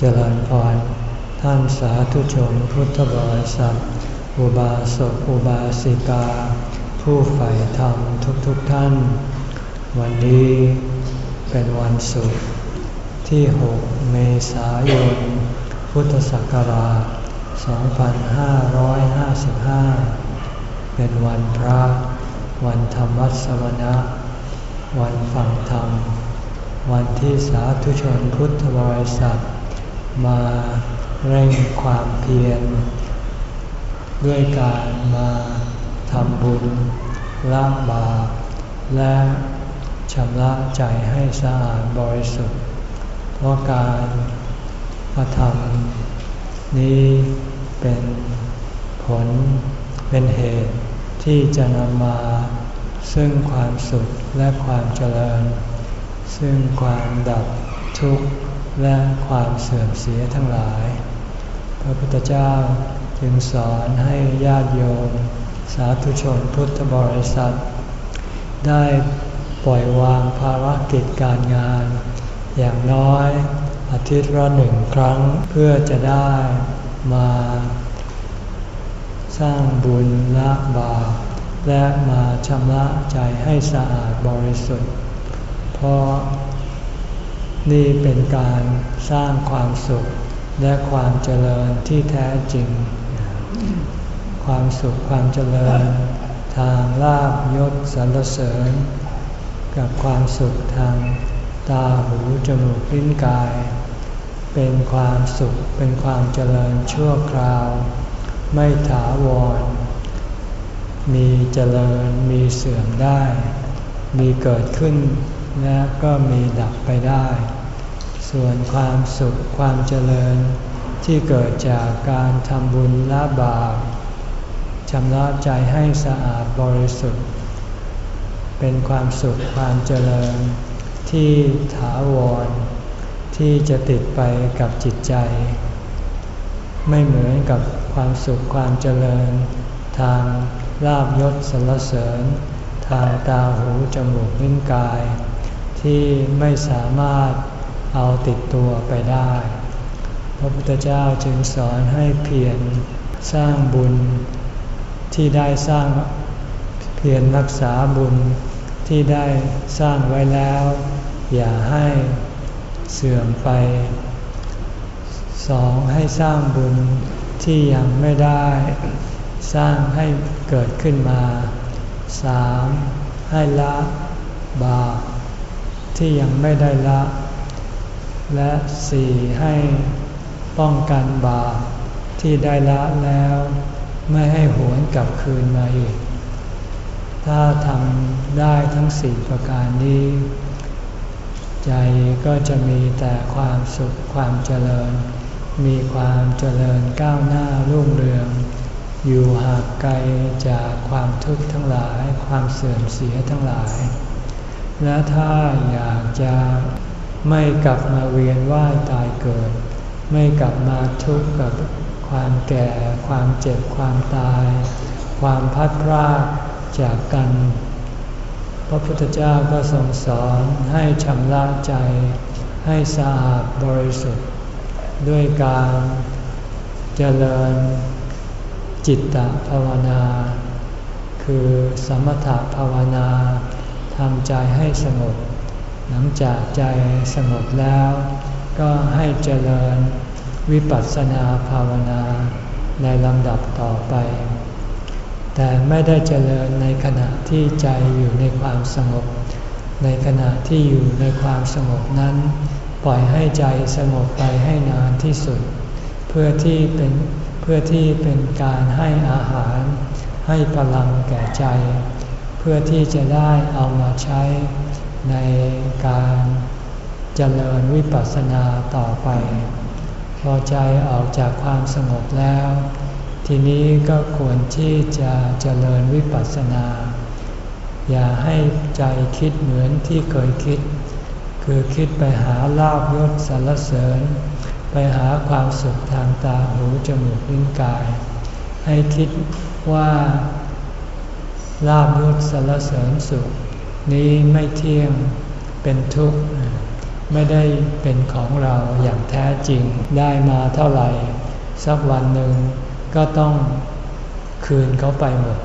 เจริญพร ท่านสาธุชนพุทธบริษัท อุบาสกอุบาสิกา ผู้ใฝ่ธรรมทุกๆทท่าน วันนี้เป็นวันศุกร์ที่ 6 เมษายน พุทธศักราช 2555 เป็นวันพระ วันธรรมสวนะวันฟังธรรม วันที่สาธุชนพุทธบริษัท มาเร่งความเพียรด้วยการมาทำบุญล้างบาปและชำระใจให้สะอาดบริสุทธิ์ เพราะการกระทำนี้เป็นผลเป็นเหตุที่จะนำมาซึ่งความสุขและความเจริญ ซึ่งความดับทุกข์ และความเสื่อมเสียทั้งหลาย พระพุทธเจ้าจึงสอนให้ญาติโยม สาธุชนพุทธบริษัท ได้ปล่อยวางภารกิจการงาน อย่างน้อยอาทิตย์ละหนึ่งครั้งเพื่อจะได้มา สร้างบุญละบาปและมาชำระใจให้สะอาดบริสุทธิ์ เพราะ นี่เป็นการสร้างความสุขและความเจริญที่แท้จริง ความสุขความเจริญ ทางลาบยศสรรเสริญ กับความสุขทางตาหูจมูกลิ้นกาย เป็นความสุขเป็นความเจริญชั่วคราว ไม่ถาวร มีเจริญมีเสื่อมได้ มีเกิดขึ้น และก็มีดับไปได้ ส่วนความสุขความเจริญ ที่เกิดจากการทำบุญละบาปชำระใจให้สะอาดบริสุทธิ์ เป็นความสุขความเจริญ ที่ถาวร ที่จะติดไปกับจิตใจ ไม่เหมือนกับความสุขความเจริญ ทางลาบยศสรรเสริญ ทางตาหูจมูกลิ้นกาย ที่ไม่สามารถเอาติดตัวไปได้ พระพุทธเจ้าจึงสอนให้เพียรสร้างบุญที่ได้สร้างเพียรรักษาบุญที่ได้สร้างไว้แล้ว อย่าให้เสื่อมไปสองให้สร้างบุญที่ยังไม่ได้ สร้างให้เกิดขึ้นมาสามให้ละบาป ที่ยังไม่ได้ละ และสี่ให้ป้องกันบาปที่ได้ละแล้วไม่ให้หวนกลับคืนมาอีก ถ้าทำได้ทั้งสี่ประการนี้ ใจก็จะมีแต่ความสุขความเจริญ มีความเจริญก้าวหน้ารุ่งเรือง อยู่ห่างไกลจากความทุกข์ทั้งหลาย ความเสื่อมเสียทั้งหลาย และถ้าอยากจะไม่กลับมาเวียนว่ายตายเกิด ไม่กลับมาทุกข์กับความแก่ ความเจ็บ ความตาย ความพัดพรากจากกัน พระพุทธเจ้าก็ทรงสอนให้ชำระใจ ให้สะอาดบริสุทธิ์ ด้วยการเจริญจิตตภาวนา คือสมถภาวนา ใจให้สงบ หลังจากใจสงบแล้ว ก็ให้เจริญวิปัสสนาภาวนาในลำดับต่อไป แต่ไม่ได้เจริญในขณะที่ใจอยู่ในความสงบ ในขณะที่อยู่ในความสงบนั้น ปล่อยให้ใจสงบไปให้นานที่สุด เพื่อที่เป็นเพื่อที่เป็นการให้อาหาร ให้พลังแก่ใจ พื่อที่จะได้เอามาใช้ในการเจริญวิปัสสนาต่อไป พอใจออกจากความสงบแล้ว ทีนี้ก็ควรที่จะเจริญวิปัสสนา อย่าให้ใจคิดเหมือนที่เคยคิด คือคิดไปหาลาบยศสรรเสริญ ไปหาความสุขทางตาหูจมูกลิ้นกาย ให้คิดว่า ลาบยศสรรเสริญสุข นี้ไม่เที่ยงเป็นทุกข์ ไม่ได้เป็นของเราอย่างแท้จริงได้มาเท่าไหร่ สักวันหนึ่งก็ต้องคืนเขาไปหมด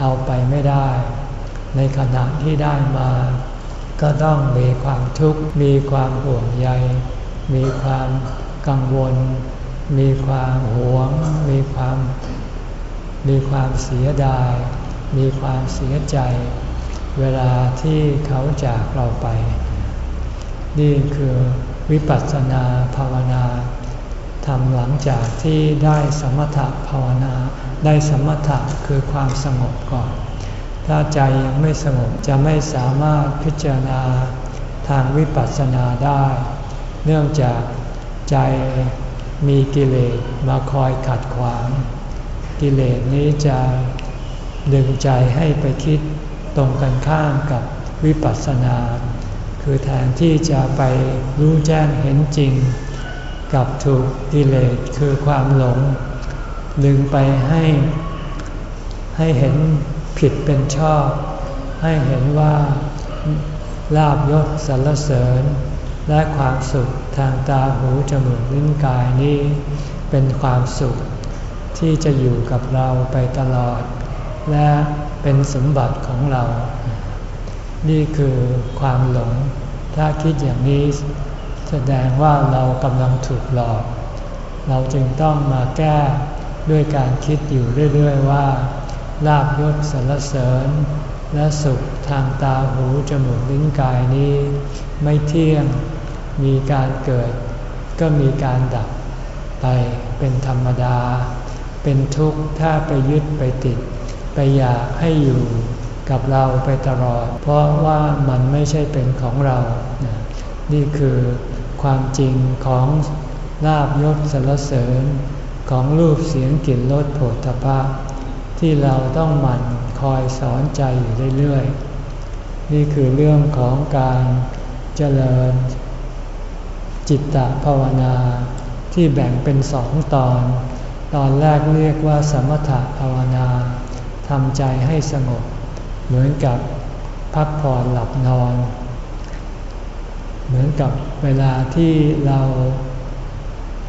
เอาไปไม่ได้ ในขณะที่ได้มา ก็ต้องมีความทุกข์ มีความห่วงใย มีความกังวล มีความหวง มีความ มีความเสียดาย มีความเสียใจ เวลาที่เขาจากเราไป นี่คือวิปัสสนาภาวนาทำหลังจากที่ได้สมถะภาวนา ได้สมถะคือความสงบก่อน ถ้าใจยังไม่สงบจะไม่สามารถพิจารณาทางวิปัสสนาได้ เนื่องจากใจมีกิเลสมาคอยขัดขวาง กิเลสนี้จะ ดึงใจให้ไปคิดตรงกันข้ามกับวิปัสสนา คือแทนที่จะไปรู้แจ้งเห็นจริง กับถูกกิเลสคือความหลง ดึงไปให้ให้เห็นผิดเป็นชอบ ให้เห็นว่าลาบยศสรรเสริญ และความสุขทางตาหูจมูกลิ้นกายนี้ เป็นความสุขที่จะอยู่กับเราไปตลอด และเป็นสมบัติของเรา นี่คือความหลง ถ้าคิดอย่างนี้แสดงว่าเรากำลังถูกหลอก เราจึงต้องมาแก้ด้วยการคิดอยู่เรื่อย ๆ ว่าลาบยศสรรเสริญ และสุขทางตาหูจมูกลิ้นกายนี้ ไม่เที่ยงมีการเกิด ก็มีการดับไปเป็นธรรมดา เป็นทุกข์ถ้าไปยึดไปติด ไปอยากให้อยู่กับเราไปตลอด เพราะว่ามันไม่ใช่เป็นของเรา นี่คือความจริงของลาบยศสรรเสริญของรูปเสียงกลิ่นรสโผฏฐพะที่เราต้องหมั่นคอยสอนใจอยู่เรื่อยๆ นี่คือเรื่องของการเจริญ จิตตภาวนาที่แบ่งเป็นสองตอน ตอนแรกเรียกว่าสมถภาวนา ทำใจให้สงบ เหมือนกับพักผ่อนหลับนอน เหมือนกับเวลาที่เรา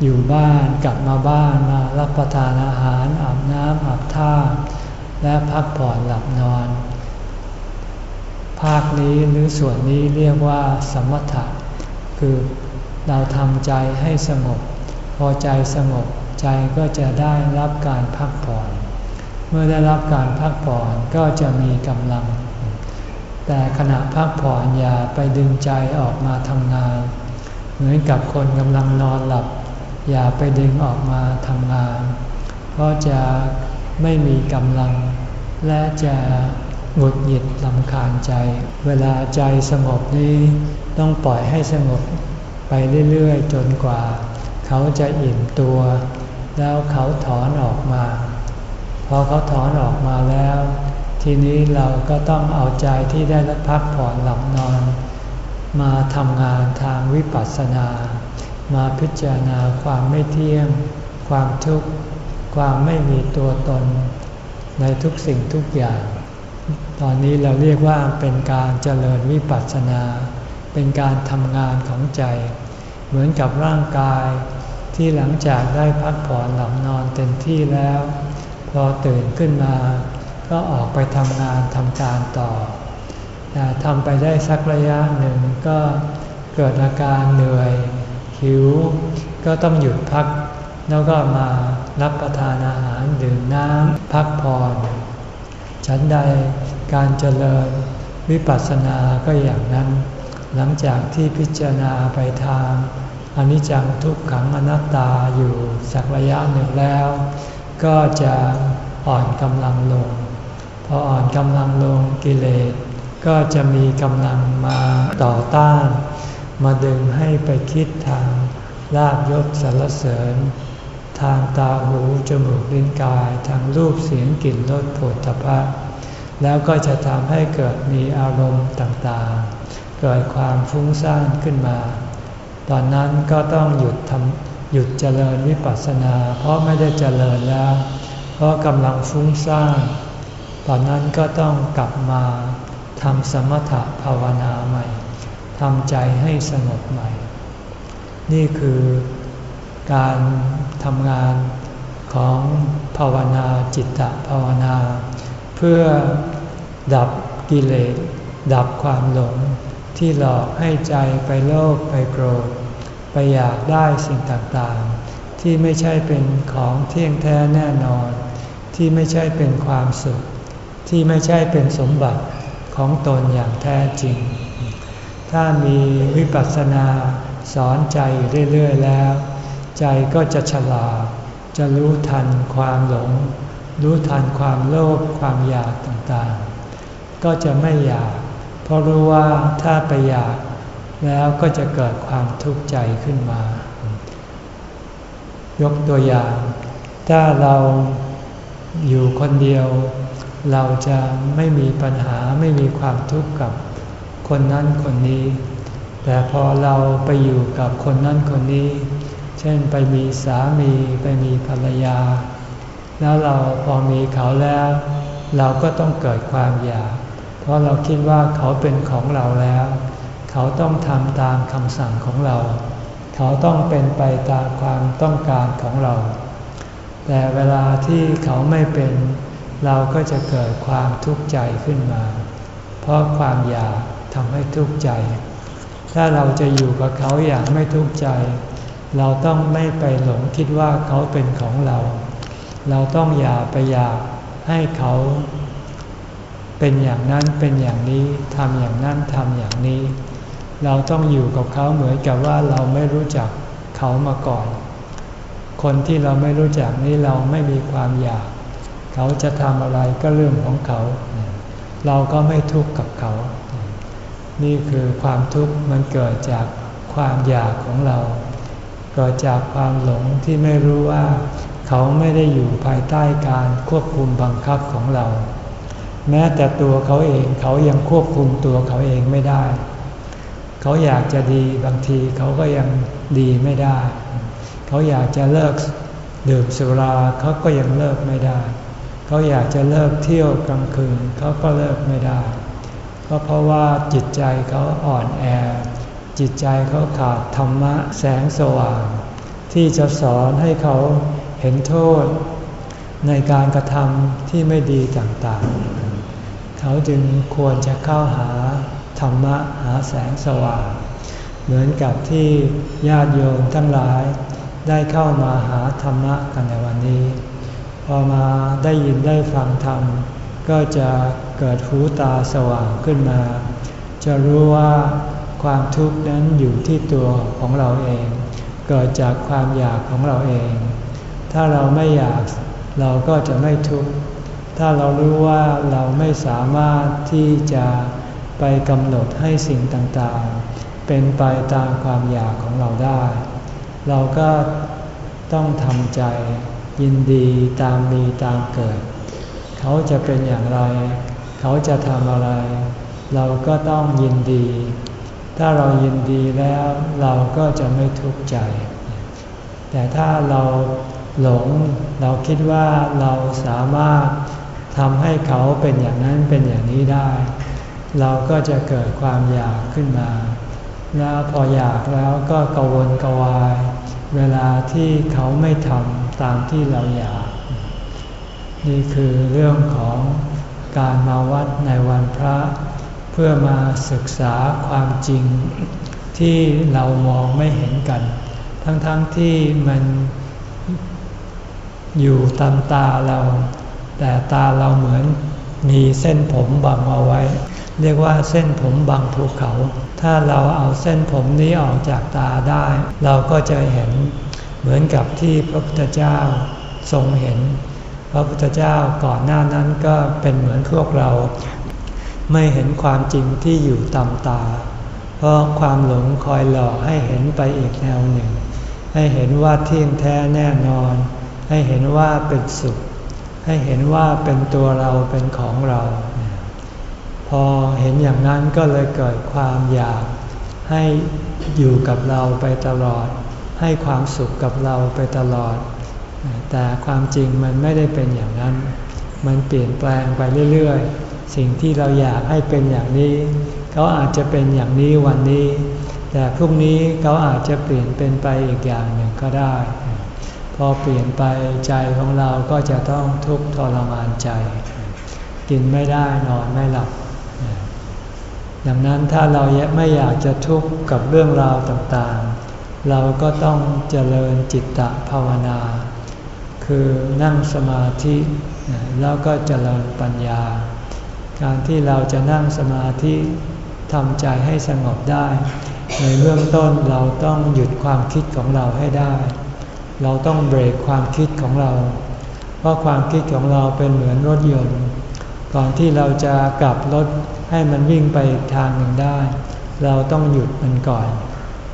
อยู่บ้านกลับมาบ้านมารับประทานอาหารอาบน้ำอาบท่า และพักผ่อนหลับนอน ภาคนี้หรือส่วนนี้เรียกว่าสมถะ คือเราทำใจให้สงบ พอใจสงบใจก็จะได้รับการพักผ่อน มื่อได้รับการพักผ่อนก็จะมีกำลัง แต่ขณะพักผ่อนอย่าไปดึงใจออกมาทำงาน เหมือนกับคนกำลังนอนหลับ อย่าไปดึงออกมาทำงาน เพราะจะไม่มีกำลัง และจะหงุดหงิดลำคาญใจ เวลาใจสงบนี้ต้องปล่อยให้สงบไปเรื่อยๆ จนกว่า เขาจะอิ่มตัว แล้วเขาถอนออกมา พอเขาถอนออกมาแล้ว ทีนี้เราก็ต้องเอาใจที่ได้รับพักผ่อนหลับนอน มาทำงานทางวิปัสสนา มาพิจารณาความไม่เที่ยง ความทุกข์ ความไม่มีตัวตน ในทุกสิ่งทุกอย่าง ตอนนี้เราเรียกว่าเป็นการเจริญวิปัสสนา เป็นการทำงานของใจ เหมือนกับร่างกายที่หลังจากได้พักผ่อนหลับนอนเต็มที่แล้ว พอตื่นขึ้นมา ก็ออกไปทำงานทำการต่อแต่ทำไปได้สักระยะหนึ่งก็เกิดอาการเหนื่อย หิว ก็ต้องหยุดพัก แล้วก็มารับประทานอาหารดื่มน้ำพักผ่อนฉันใดการเจริญวิปัสสนาก็อย่างนั้น หลังจากที่พิจารณาไปทางอนิจจังทุกขังอนัตตาอยู่สักระยะหนึ่งแล้ว ก็จะอ่อนกำลังลง พออ่อนกำลังลงกิเลสก็จะมีกำลังมาต่อต้าน มาดึงให้ไปคิดทางลาบยศสรรเสริญ ทางตาหูจมูกลิ้นกาย ทางรูปเสียงกลิ่นรสผลตภะแล้วก็จะทำให้เกิดมีอารมณ์ต่างๆ เกิดความฟุ้งซ่านขึ้นมา ตอนนั้นก็ต้องหยุดทำ หยุดเจริญวิปัสสนา เพราะไม่ได้เจริญแล้ว เพราะกำลังฟุ้งซ่านตอนนั้นก็ต้องกลับมาทำสมถะภาวนาใหม่ททำใจให้สงบใหม่ นี่คือการทำงานของภาวนาจิตตภาวนา เพื่อดับกิเลสดับความหลงที่หลอกให้ใจไปโลภไปโกรธ ไปอยากได้สิ่งต่างๆ ที่ไม่ใช่เป็นของเที่ยงแท้แน่นอน ที่ไม่ใช่เป็นความสุข ที่ไม่ใช่เป็นสมบัติของตนอย่างแท้จริง ถ้ามีวิปัสสนาสอนใจเรื่อยๆแล้ว ใจก็จะฉลาด จะรู้ทันความหลง รู้ทันความโลภความอยากต่างๆ ก็จะไม่อยาก เพราะรู้ว่าถ้าไปอยาก แล้วก็จะเกิดความทุกข์ใจขึ้นมา ยกตัวอย่าง ถ้าเราอยู่คนเดียว เราจะไม่มีปัญหาไม่มีความทุกข์กับคนนั้นคนนี้ แต่พอเราไปอยู่กับคนนั้นคนนี้ เช่นไปมีสามีไปมีภรรยา แล้วเราพอมีเขาแล้ว เราก็ต้องเกิดความอยาก เพราะเราคิดว่าเขาเป็นของเราแล้ว เขาต้องทำตามคำสั่งของเรา เขาต้องเป็นไปตามความต้องการของเรา แต่เวลาที่เขาไม่เป็น เราก็จะเกิดความทุกข์ใจขึ้นมา เพราะความอยากทำให้ทุกข์ใจ ถ้าเราจะอยู่กับเขาอย่างไม่ทุกข์ใจ เราต้องไม่ไปหลงคิดว่าเขาเป็นของเรา เราต้องอย่าไปอยากให้เขาเป็นอย่างนั้นเป็นอย่างนี้ทำอย่างนั้นทำอย่างนี้ เราต้องอยู่กับเขาเหมือนกับว่าเราไม่รู้จักเขามาก่อน คนที่เราไม่รู้จักนี่เราไม่มีความอยาก เขาจะทำอะไรก็เรื่องของเขา เราก็ไม่ทุกข์กับเขา นี่คือความทุกข์มันเกิดจากความอยากของเรา เกิดจากความหลงที่ไม่รู้ว่าเขาไม่ได้อยู่ภายใต้การควบคุมบังคับของเรา แม้แต่ตัวเขาเองเขายังควบคุมตัวเขาเองไม่ได้ เขาอยากจะดีบางทีเขาก็ยังดีไม่ได้ เขาอยากจะเลิกดื่มสุราเขาก็ยังเลิกไม่ได้ เขาอยากจะเลิกเที่ยวกลางคืนเขาก็เลิกไม่ได้ ก็เพราะว่าจิตใจเขาอ่อนแอ จิตใจเขาขาดธรรมะแสงสว่าง ที่จะสอนให้เขาเห็นโทษ ในการกระทำที่ไม่ดีต่างๆ เขาจึงควรจะเข้าหา ธรรมะหาแสงสว่าง เหมือนกับที่ญาติโยมทั้งหลายได้เข้ามาหาธรรมะกันในวันนี้ พอมาได้ยินได้ฟังธรรม ก็จะเกิดหูตาสว่างขึ้นมา จะรู้ว่าความทุกข์นั้นอยู่ที่ตัวของเราเอง เกิดจากความอยากของเราเอง ถ้าเราไม่อยากเราก็จะไม่ทุกข์ ถ้าเรารู้ว่าเราไม่สามารถที่จะ ไปกำหนดให้สิ่งต่างๆ เป็นไปตามความอยากของเราได้ เราก็ต้องทำใจยินดีตามมีตามเกิด เขาจะเป็นอย่างไร เขาจะทำอะไร เราก็ต้องยินดี ถ้าเรายินดีแล้วเราก็จะไม่ทุกข์ใจ แต่ถ้าเราหลงเราคิดว่าเราสามารถทำให้เขาเป็นอย่างนั้นเป็นอย่างนี้ได้ เราก็จะเกิดความอยากขึ้นมา แล้วพออยากแล้วก็กวนกวาย เวลาที่เขาไม่ทำตามที่เราอยาก นี่คือเรื่องของการมาวัดในวันพระ เพื่อมาศึกษาความจริงที่เรามองไม่เห็นกัน ทั้งๆทที่มันอยู่ตามตาเรา แต่ตาเราเหมือนมีเส้นผมบังเอาไว้ เรียกว่าเส้นผมบางภูเขา ถ้าเราเอาเส้นผมนี้ออกจากตาได้ เราก็จะเห็นเหมือนกับที่พระพุทธเจ้าทรงเห็น พระพุทธเจ้าก่อนหน้านั้นก็เป็นเหมือนพวกเรา ไม่เห็นความจริงที่อยู่ตามตา เพราะความหลงคอยหลอกให้เห็นไปอีกแนวหนึ่ง ให้เห็นว่าเที่ยงแท้แน่นอน ให้เห็นว่าเป็นสุข ให้เห็นว่าเป็นตัวเราเป็นของเรา อเห็นอย่างนั้นก็เลยเกิดความอยากให้อยู่กับเราไปตลอด ให้ความสุขกับเราไปตลอด แต่ความจริงมันไม่ได้เป็นอย่างนั้น มันเปลี่ยนแปลงไปเรื่อยๆ สิ่งที่เราอยากให้เป็นอย่างนี้เขาอาจจะเป็นอย่างนี้วันนี้ แต่พรุ่งนี้เขาอาจจะเปลี่ยนเป็นไปอีกอย่างหนึ่งก็ได้ พอเปลี่ยนไปใจของเราก็จะต้องทุกข์ทรมานใจ กินไม่ได้นอนไม่หลับ ดังนั้นถ้าเราไม่อยากจะทุกข์กับเรื่องราวต่างๆ เราก็ต้องเจริญจิตตภาวนา คือนั่งสมาธิแล้วก็เจริญปัญญา การที่เราจะนั่งสมาธิทำใจให้สงบได้ ในเบื้องต้นเราต้องหยุดความคิดของเราให้ได้ เราต้องเบรกความคิดของเรา เพราะความคิดของเราเป็นเหมือนรถยนต์ ก่อนที่เราจะกลับรถให้มันวิ่งไปทางหนึ่งได้ เราต้องหยุดมันก่อน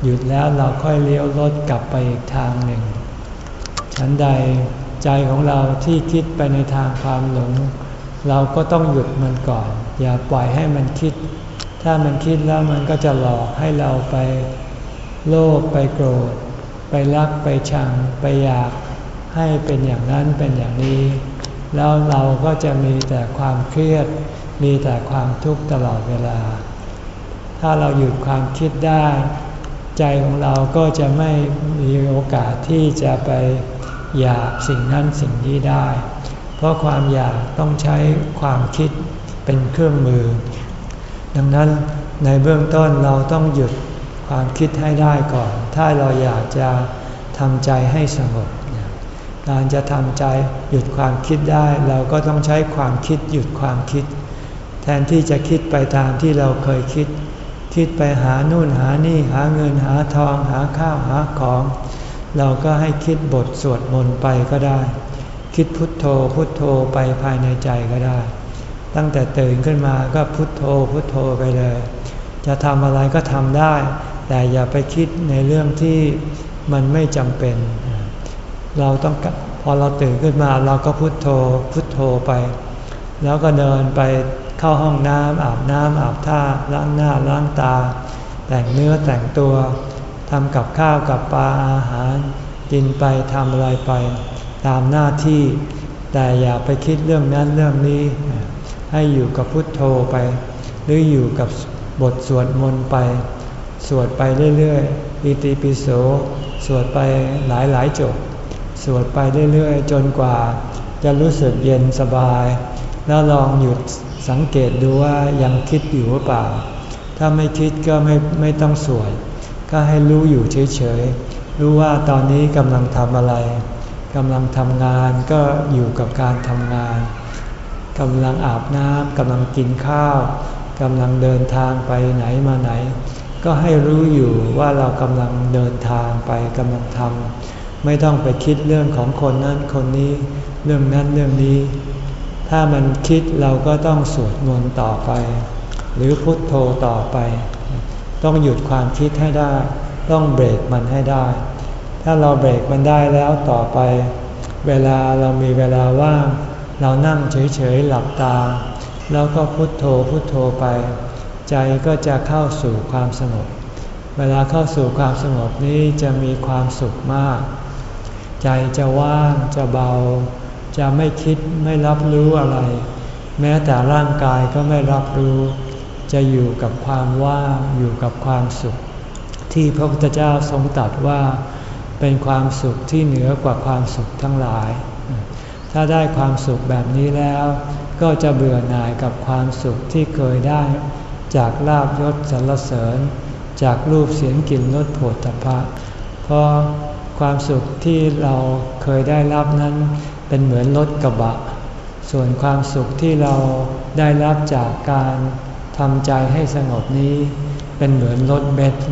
หยุดแล้วเราค่อยเลี้ยวรถกลับไปอีกทางหนึ่ง ฉันใดใจของเราที่คิดไปในทางความหลง เราก็ต้องหยุดมันก่อน อย่าปล่อยให้มันคิด ถ้ามันคิดแล้วมันก็จะหลอกให้เราไปโลภไปโกรธ ไปรักไปชัง ไปอยากให้เป็นอย่างนั้นเป็นอย่างนี้ แล้วเราก็จะมีแต่ความเครียด มีแต่ความทุกข์ตลอดเวลา ถ้าเราหยุดความคิดได้ ใจของเราก็จะไม่มีโอกาสที่จะไปอยากสิ่งนั้นสิ่งนี้ได้ เพราะความอยากต้องใช้ความคิดเป็นเครื่องมือ ดังนั้นในเบื้องต้นเราต้องหยุดความคิดให้ได้ก่อน ถ้าเราอยากจะทำใจให้สงบ การจะทำใจหยุดความคิดได้เราก็ต้องใช้ความคิดหยุดความคิด แทนที่จะคิดไปตามที่เราเคยคิด คิดไปหานู่นหานี่หาเงินหาทองหาข้าวหาของ เราก็ให้คิดบทสวดมนต์ไปก็ได้ คิดพุทโธพุทโธไปภายในใจก็ได้ ตั้งแต่ตื่นขึ้นมาก็พุทโธพุทโธไปเลย จะทำอะไรก็ทำได้ แต่อย่าไปคิดในเรื่องที่มันไม่จำเป็น เราต้องพอเราตื่นขึ้นมาเราก็พุทโธพุทโธไป แล้วก็เดินไปเข้าห้องน้ำอาบน้ำอาบท่าล้างหน้าล้างตา แต่งเนื้อแต่งตัวทำกับข้าวกับปลาอาหาร กินไปทำอะไรไป ตามหน้าที่ แต่อย่าไปคิดเรื่องนั้นเรื่องนี้ ให้อยู่กับพุทโธไป หรืออยู่กับบทสวดมนต์ไป สวดไปเรื่อยๆอิติปิโส สวดไปหลายๆจบ สวดไปเรื่อยๆ จนกว่า จะรู้สึกเย็นสบาย แล้วลองหยุดสังเกตดูว่ายังคิดอยู่หรือเปล่า ถ้าไม่คิดก็ไม่ไม่ต้องสวดก็ให้รู้อยู่เฉยๆ รู้ว่าตอนนี้กำลังทำอะไรกำลังทำงานก็อยู่กับการทำงานกำลังอาบน้ำกำลังกินข้าวกำลังเดินทางไปไหนมาไหน ก็ให้รู้อยู่ว่าเรากำลังเดินทางไปกำลังทำ ไม่ต้องไปคิดเรื่องของคนนั้นคนนี้ เรื่องนั้นเรื่องนี้ ถ้ามันคิดเราก็ต้องสวดมนต์ต่อไป หรือพุทโธต่อไป ต้องหยุดความคิดให้ได้ ต้องเบรกมันให้ได้ ถ้าเราเบรกมันได้แล้วต่อไป เวลาเรามีเวลาว่างเรานั่งเฉยๆหลับตา แล้วก็พุทโธพุทโธไป ใจก็จะเข้าสู่ความสงบเวลาเข้าสู่ความสงบนี้จะมีความสุขมาก ใจจะว่างจะเบา จะไม่คิดไม่รับรู้อะไร แม้แต่ร่างกายก็ไม่รับรู้ จะอยู่กับความว่างอยู่กับความสุข ที่พระพุทธเจ้าทรงตรัสว่า เป็นความสุขที่เหนือกว่าความสุขทั้งหลาย ถ้าได้ความสุขแบบนี้แล้ว ก็จะเบื่อหน่ายกับความสุขที่เคยได้ จากลาบยศสรรเสริญ จากรูปเสียงกลิ่นรสโผฏฐัพพะเพราะ ความสุขที่เราเคยได้รับนั้นเป็นเหมือนรถกระบะ ส่วนความสุขที่เราได้รับจากการทำใจให้สงบนี้ เป็นเหมือนรถเบนซ์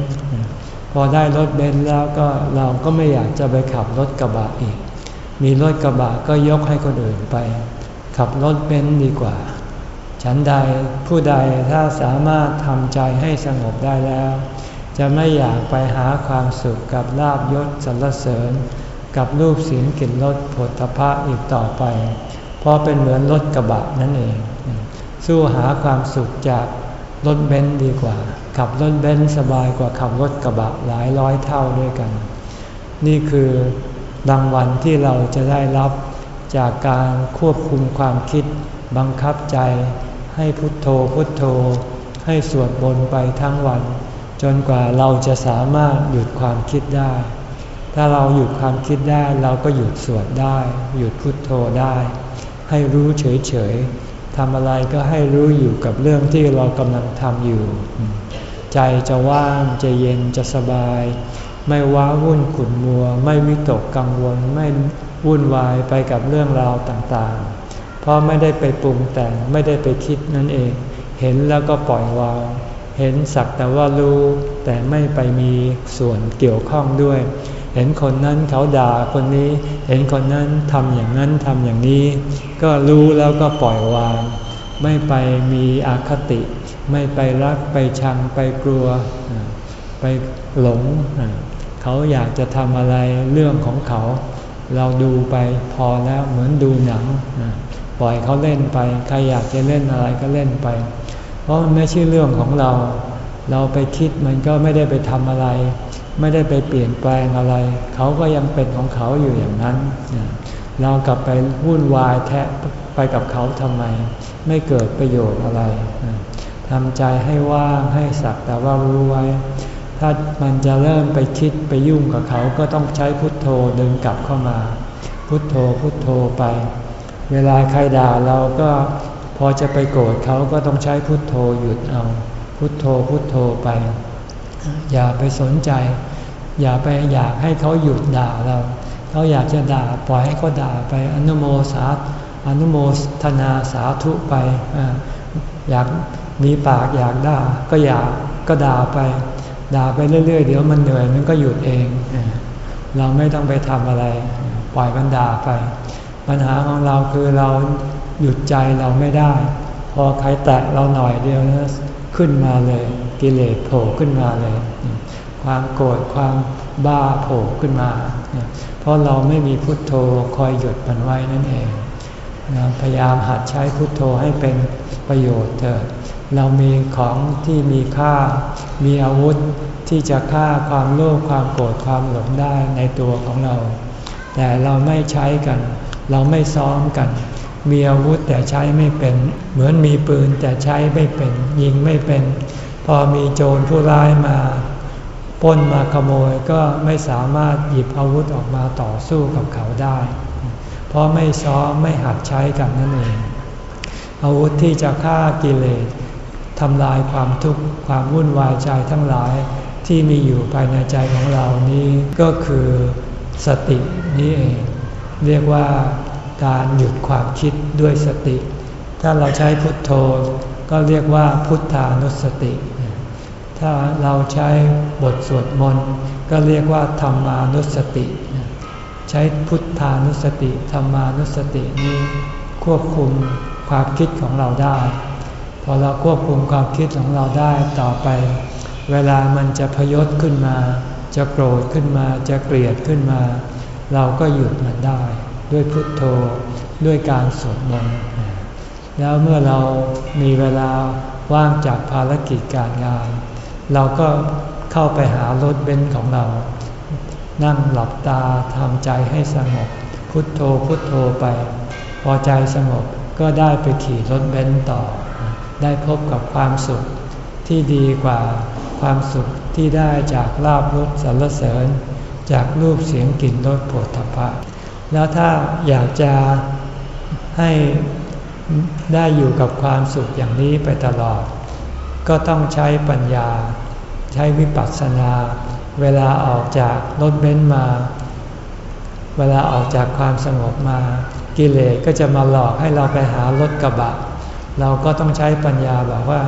พอได้รถเบนซ์แล้วก็เราก็ไม่อยากจะไปขับรถกระบะอีก มีรถกระบะก็ยกให้คนอื่นไป ขับรถเบนซ์ดีกว่า ฉันใดผู้ใดถ้าสามารถทำใจให้สงบได้แล้ว จะไม่อยากไปหาความสุขกับลาบยศสรรเสริญ กับรูปเสียงกลิ่นรสผลตภะอีกต่อไป เพราะเป็นเหมือนรถกระบะนั่นเอง สู้หาความสุขจากรถเบนซ์ดีกว่า ขับรถเบนซ์สบายกว่าขับรถกระบะหลายร้อยเท่าด้วยกัน นี่คือรางวัลที่เราจะได้รับจากการควบคุมความคิด บังคับใจ ให้พุทโธพุทโธ ให้สวดมนต์ไปทั้งวัน จนกว่าเราจะสามารถหยุดความคิดได้ ถ้าเราหยุดความคิดได้เราก็หยุดสวดได้ หยุดพุดโทโธได้ ให้รู้เฉยๆทำอะไรก็ให้รู้อยู่กับเรื่องที่เรากำลังทำอยู่ ใจจะว่างจะเย็นจะสบาย ไม่ว้าวุ่นขุ่นมัว ไม่วิตกกังวลไม่วุ่นวายไปกับเรื่องราวต่างๆ เพราะไม่ได้ไปปรุงแต่งไม่ได้ไปคิดนั่นเอง เห็นแล้วก็ปล่อยวาง เห็นสักแต่ว่ารู้แต่ไม่ไปมีส่วนเกี่ยวข้องด้วย เห็นคนนั้นเขาด่าคนนี้ เห็นคนนั้นทำอย่างนั้นทำอย่างนี้ ก็รู้แล้วก็ปล่อยวาง ไม่ไปมีอคติ ไม่ไปรักไปชังไปกลัว ไปหลง เขาอยากจะทำอะไรเรื่องของเขา เราดูไปพอแล้วเหมือนดูหนัง ปล่อยเขาเล่นไป ใครอยากจะเล่นอะไรก็เล่นไป ราะมันไม่ใช่เรื่องของเรา เราไปคิดมันก็ไม่ได้ไปทำอะไร ไม่ได้ไปเปลี่ยนแปลงอะไร เขาก็ยังเป็นของเขาอยู่อย่างนั้น เรากลับไปวุ่นวายแทะไปกับเขาทำไม ไม่เกิดประโยชน์อะไรทำใจให้ว่างให้สักแต่ว่ารู้ไว้ ถ้ามันจะเริ่มไปคิดไปยุ่งกับเขาก็ต้องใช้พุทโธดึงกลับเข้ามา พุทโธพุทโธไป เวลาใครด่าเราก็ พอจะไปโกรธเขาก็ต้องใช้พุทโธหยุดเอา พุทโธพุทโธไป อย่าไปสนใจ อย่าไปอยากให้เขาหยุดด่าเรา เขาอยากจะด่าปล่อยให้เขาด่าไปอนุโมสาอนุโมทนาสาธุไปอยากมีปากอยากด่าก็อยากก็ด่าไป ด่าไปเรื่อย ๆ เดี๋ยวมันเหนื่อยมันก็หยุดเอง เราไม่ต้องไปทำอะไร ปล่อยมันด่าไป ปัญหาของเราคือเรา หยุดใจเราไม่ได้ พอใครแตะเราหน่อยเดียวนะขึ้นมาเลยกิเลสโผล่ขึ้นมาเลย ความโกรธความบ้าโผล่ขึ้นมา เพราะเราไม่มีพุทโธคอยหยุดมันไว้นั่นเองพยายามหัดใช้พุทโธให้เป็นประโยชน์เถิดเรามีของที่มีค่า มีอาวุธที่จะฆ่าความโลภความโกรธความหลงได้ในตัวของเรา แต่เราไม่ใช้กัน เราไม่ซ้อมกัน มีอาวุธแต่ใช้ไม่เป็น เหมือนมีปืนแต่ใช้ไม่เป็น ยิงไม่เป็น พอมีโจรผู้ร้ายมาป้นมาขโมยก็ไม่สามารถหยิบอาวุธออกมาต่อสู้กับเขาได้ เพราะไม่ซ้อมไม่หัดใช้กันนั่นเอง อาวุธที่จะฆ่ากิเลสทำลายความทุกข์ความวุ่นวายใจทั้งหลายที่มีอยู่ภายในใจของเรานี้ก็คือสตินี้เอง เรียกว่า การหยุดความคิดด้วยสติ ถ้าเราใช้พุทโธก็เรียกว่าพุทธานุสติ ถ้าเราใช้บทสวดมนต์ก็เรียกว่าธรรมานุสติ ใช้พุทธานุสติธรรมานุสตินี้ควบคุมความคิดของเราได้ พอเราควบคุมความคิดของเราได้ต่อไป เวลามันจะพยศขึ้นมา จะโกรธขึ้นมา จะเกลียดขึ้นมา เราก็หยุดมันได้ ด้วยพุทโธด้วยการสวดมนต์แล้วเมื่อเรามีเวลาว่างจากภารกิจการงาน เราก็เข้าไปหารถเบนซ์ของเรา นั่งหลับตาทำใจให้สงบ พุทโธพุทโธไป พอใจสงบก็ได้ไปขี่รถเบนซ์ต่อ ได้พบกับความสุขที่ดีกว่าความสุขที่ได้จากลาบรสสรรเสริญ จากรูปเสียงกลิ่นรสโผฏฐัพพะ แล้วถ้าอยากจะให้ได้อยู่กับความสุขอย่างนี้ไปตลอด ก็ต้องใช้ปัญญา ใช้วิปัสสนา เวลาออกจากรถเบนซ์มา เวลาออกจากความสงบมา กิเลสก็จะมาหลอกให้เราไปหารถกระบะ เราก็ต้องใช้ปัญญาบอกว่า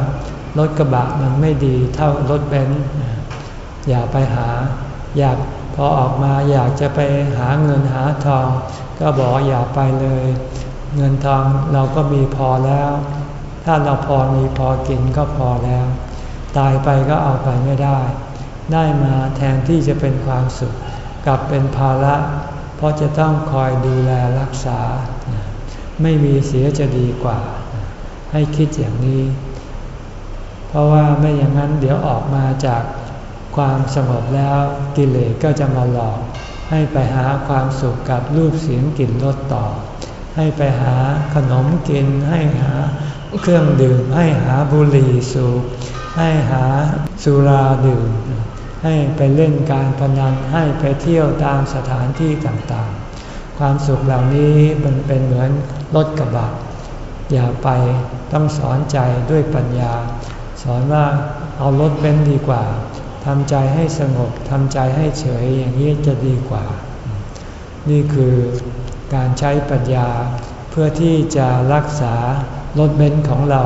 รถกระบะมันไม่ดีเท่ารถเบนซ์อย่าไปหา อยาก พอออกมาอยากจะไปหาเงินหาทอง ก็บอกอย่าไปเลย เงินทองเราก็มีพอแล้ว ถ้าเราพอมีพอกินก็พอแล้ว ตายไปก็เอาไปไม่ได้ ได้มาแทนที่จะเป็นความสุข กลับเป็นภาระ เพราะจะต้องคอยดูแลรักษา ไม่มีเสียจะดีกว่า ให้คิดอย่างนี้ เพราะว่าไม่อย่างนั้นเดี๋ยวออกมาจาก ความสงบแล้วกิเลสก็จะมาหลอก ให้ไปหาความสุขกับรูปเสียงกลิ่นรสต่อ ให้ไปหาขนมกิน ให้หาเครื่องดื่ม ให้หาบุหรี่สูบให้หาสุราดื่ม ให้ไปเล่นการพนันให้ไปเที่ยวตามสถานที่ต่างๆ ความสุขเหล่านี้มันเป็นเหมือนรถกระบะอย่าไปต้องสอนใจด้วยปัญญา สอนว่าเอารถเบนดีกว่า ทำใจให้สงบทำใจให้เฉยอย่างนี้จะดีกว่า นี่คือการใช้ปัญญาเพื่อที่จะรักษารถเบนซ์ของเรา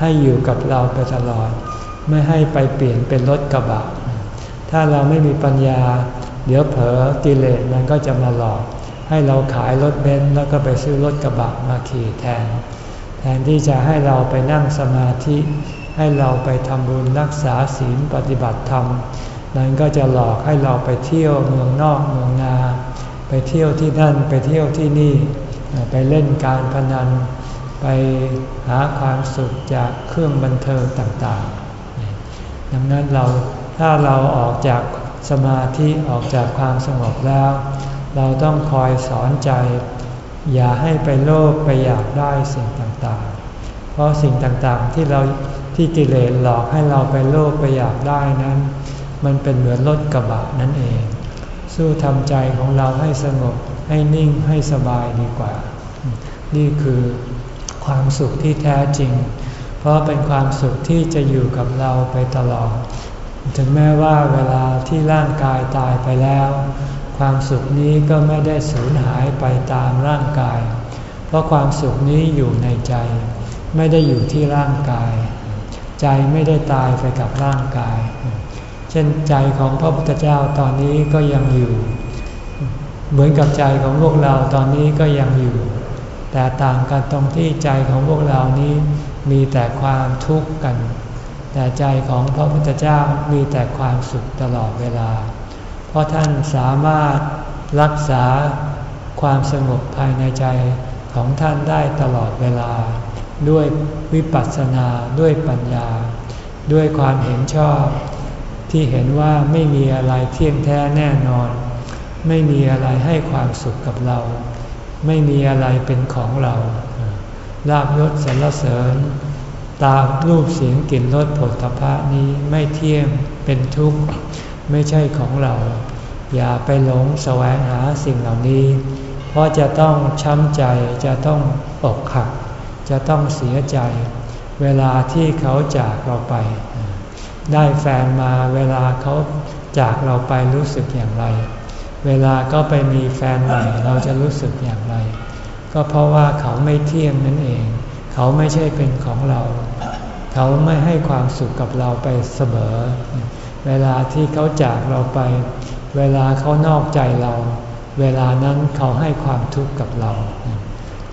ให้อยู่กับเราไปตลอด ไม่ให้ไปเปลี่ยนเป็นรถกระบะ ถ้าเราไม่มีปัญญา เดี๋ยวเผลอกิเลสมันก็จะมาหลอก ให้เราขายรถเบนซ์แล้วก็ไปซื้อรถกระบะมาขี่แทน แทนที่จะให้เราไปนั่งสมาธิ ให้เราไปทำบุญรักษาศีลปฏิบัติธรรม นั้นก็จะหลอกให้เราไปเที่ยวเมืองนอกเมืองนา ไปเที่ยวที่นั่นไปเที่ยวที่นี่ ไปเล่นการพนัน ไปหาความสุขจากเครื่องบันเทิงต่างๆ ดังนั้นเราถ้าเราออกจากสมาธิออกจากความสงบแล้ว เราต้องคอยสอนใจ อย่าให้ไปโลภไปอยากได้สิ่งต่างๆ เพราะสิ่งต่างๆที่เรา ที่กิเลสหลอกให้เราไปโลภไปอยากได้นั้น มันเป็นเหมือนรถกระบะนั่นเอง สู้ทำใจของเราให้สงบให้นิ่งให้สบายดีกว่า นี่คือความสุขที่แท้จริง เพราะเป็นความสุขที่จะอยู่กับเราไปตลอด ถึงแม้ว่าเวลาที่ร่างกายตายไปแล้ว ความสุขนี้ก็ไม่ได้สูญหายไปตามร่างกาย เพราะความสุขนี้อยู่ในใจ ไม่ได้อยู่ที่ร่างกาย ใจไม่ได้ตายไปกับร่างกาย เช่นใจของพระพุทธเจ้าตอนนี้ก็ยังอยู่ เหมือนกับใจของพวกเราตอนนี้ก็ยังอยู่ แต่ต่างกันตรงที่ใจของพวกเรานี้มีแต่ความทุกข์กัน แต่ใจของพระพุทธเจ้ามีแต่ความสุขตลอดเวลา เพราะท่านสามารถรักษาความสงบภายในใจของท่านได้ตลอดเวลา ด้วยวิปัสสนาด้วยปัญญา ด้วยความเห็นชอบ ที่เห็นว่าไม่มีอะไรเที่ยงแท้แน่นอน ไม่มีอะไรให้ความสุขกับเรา ไม่มีอะไรเป็นของเราลาบยศสรรเสริญ ตารูปเสียงกลิ่นรสผลตภะนี้ไม่เที่ยงเป็นทุกข์ ไม่ใช่ของเรา อย่าไปหลงแสวงหาสิ่งเหล่านี้ เพราะจะต้องช้ำใจจะต้องอกหัก จะต้องเสียใจ เวลาที่เขาจากเราไป ได้แฟนมาเวลาเขาจากเราไปรู้สึกอย่างไร เวลาก็ไปมีแฟนใหม่เราจะรู้สึกอย่างไร ก็เพราะว่าเขาไม่เที่ยงนั่นเอง เขาไม่ใช่เป็นของเรา เขาไม่ให้ความสุขกับเราไปเสมอ เวลาที่เขาจากเราไป เวลาเขานอกใจเรา เวลานั้นเขาให้ความทุกข์กับเรา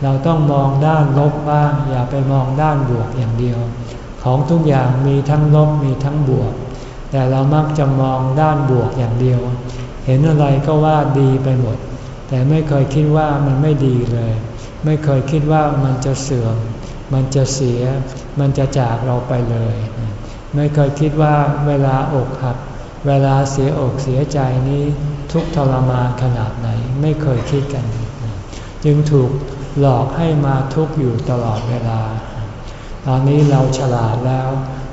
เราต้องมองด้านลบบ้าง อย่าไปมองด้านบวกอย่างเดียว ของทุกอย่างมีทั้งลบมีทั้งบวก แต่เรามักจะมองด้านบวกอย่างเดียว เห็นอะไรก็ว่าดีไปหมด แต่ไม่เคยคิดว่ามันไม่ดีเลย ไม่เคยคิดว่ามันจะเสื่อม มันจะเสีย มันจะจากเราไปเลย ไม่เคยคิดว่าเวลาอกหัก เวลาเสียอกเสียใจนี้ทุกทรมานขนาดไหน ไม่เคยคิดกัน จึงถูก หลอกให้มาทุกข์อยู่ตลอดเวลา ตอนนี้เราฉลาดแล้ว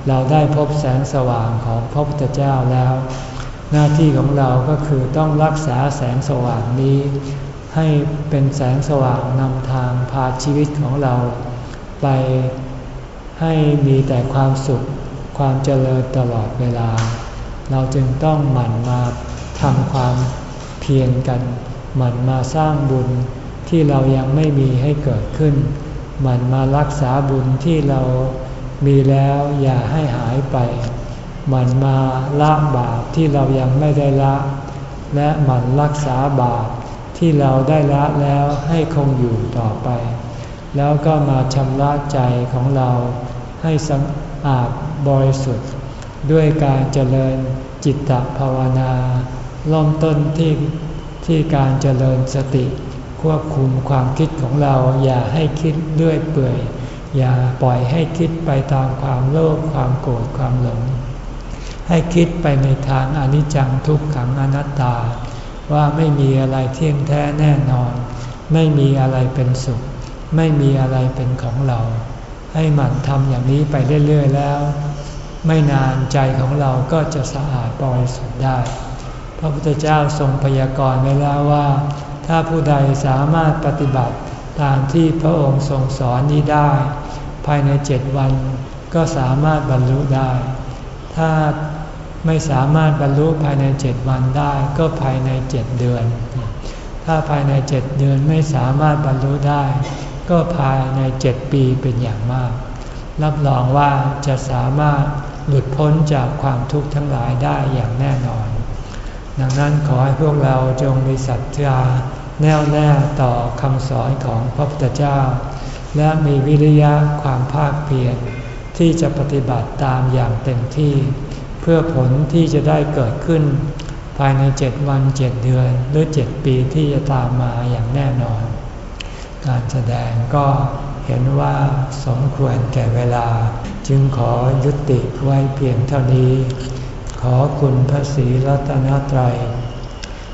เราได้พบแสงสว่างของพระพุทธเจ้าแล้ว หน้าที่ของเราก็คือต้องรักษาแสงสว่างนี้ ให้เป็นแสงสว่างนำทางพาชีวิตของเรา ไปให้มีแต่ความสุขความเจริญตลอดเวลา เราจึงต้องหมั่นมาทำความเพียรกัน หมั่นมาสร้างบุญ ที่เรายังไม่มีให้เกิดขึ้น มันมารักษาบุญที่เรามีแล้วอย่าให้หายไป มันมาละบาปที่เรายังไม่ได้ละ และมันรักษาบาปที่เราได้ละแล้วให้คงอยู่ต่อไป แล้วก็มาชำระใจของเราให้สะอาดบริสุทธิ์ ด้วยการเจริญจิตตภาวนาล่มต้นที่ที่การเจริญสติ ควบคุมความคิดของเราอย่าให้คิดเลื่อยเปื่อย อย่าปล่อยให้คิดไปตามความโลภความโกรธความหลง ให้คิดไปในทางอนิจจังทุกขังอนัตตา ว่าไม่มีอะไรเที่ยงแท้แน่นอน ไม่มีอะไรเป็นสุข ไม่มีอะไรเป็นของเรา ให้หมั่นทำอย่างนี้ไปเรื่อยๆแล้ว ไม่นานใจของเราก็จะสะอาดบริสุทธิ์ได้ พระพุทธเจ้าทรงพยากรณ์ไว้แล้วว่า ถ้าผู้ใดสามารถปฏิบัติตามที่พระองค์ทรงสอนนี้ได้ ภายในเจ็ดวันก็สามารถบรรลุได้ ถ้าไม่สามารถบรรลุภายในเจ็ดวันได้ก็ภายในเจ็ดเดือน ถ้าภายในเจ็ดเดือนไม่สามารถบรรลุได้ ก็ภายในเจ็ดปีเป็นอย่างมาก รับรองว่าจะสามารถหลุดพ้นจากความทุกข์ทั้งหลายได้อย่างแน่นอน ดังนั้นขอให้พวกเราจงมีศรัทธา แน่วแน่ต่อคำสอนของพระพุทธเจ้า และมีวิริยะความภาคเพียรที่จะปฏิบัติตามอย่างเต็มที่ เพื่อผลที่จะได้เกิดขึ้น ภายในเจ็ดวันเจ็ดเดือนหรือเจ็ดปีที่จะตามมาอย่างแน่นอน การแสดงก็เห็นว่าสมควรแก่เวลา จึงขอยุติไว้เพียงเท่านี้ ขอคุณพระศรีรัตนตรัย